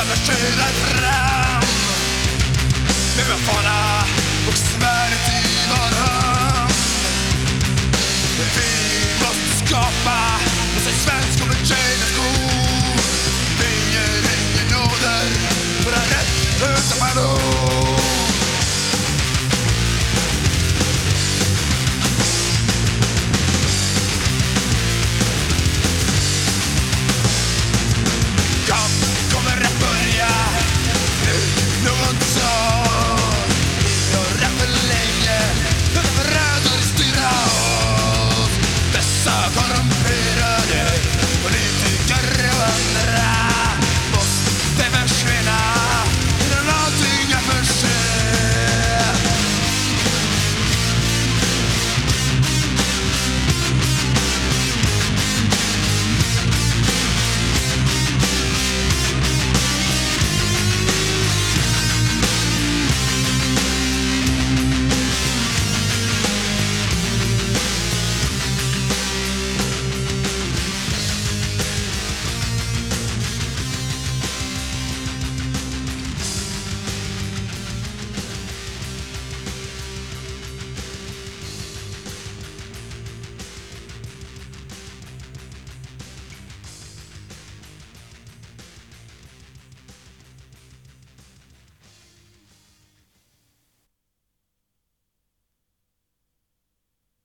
Stanno scena fra